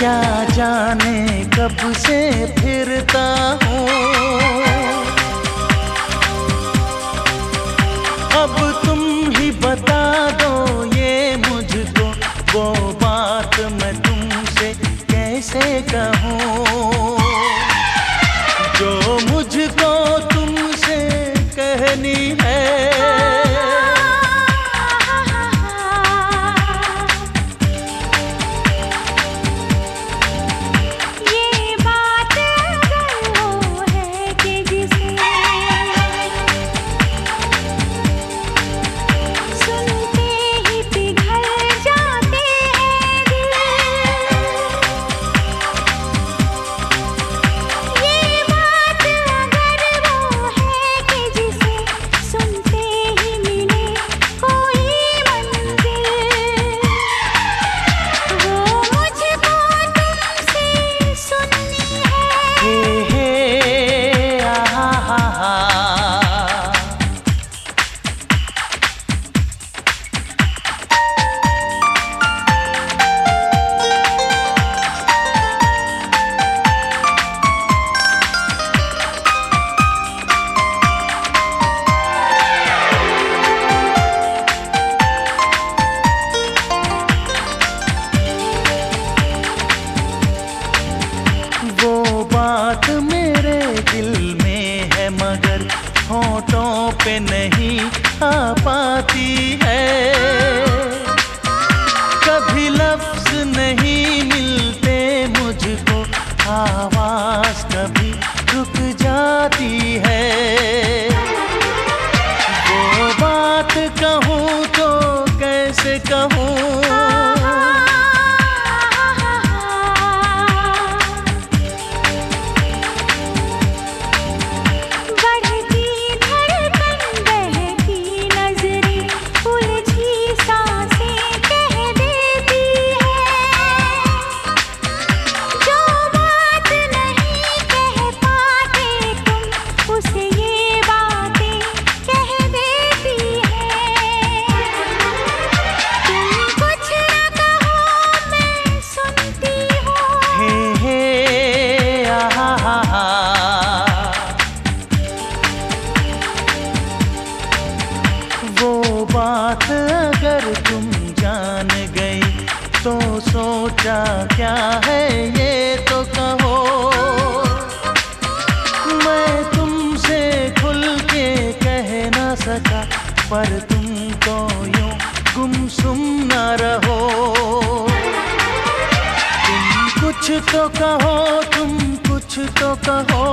क्या जाने कब से फिरता हूँ? अब पे नहीं आ पाती है। कभी लफ्ज नहीं मिलते मुझको, आवाज़ कभी रुक जाती है। वो बात कहूँ तो कैसे कहूँ बात अगर तुम जान गई तो सोचा क्या है ये तो कहो। मैं तुमसे खुल के कह ना सका, पर तुम तो यूँ गुमसुम न रहो। तुम कुछ तो कहो, तुम कुछ तो कहो।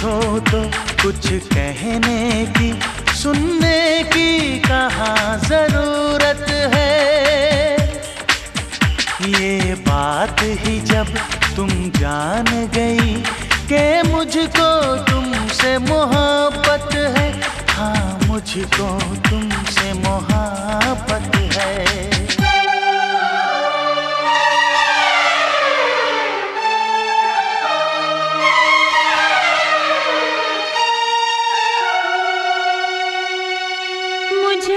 पूछो तो कुछ कहने की, सुनने की कहाँ ज़रूरत है? ये बात ही जब तुम जान गई के मुझको तुमसे मोहब्बत है हाँ मुझको तुमसे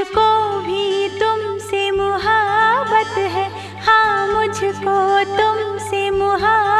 मुझको भी तुमसे मुहाबत है। हाँ मुझको तुमसे मुहा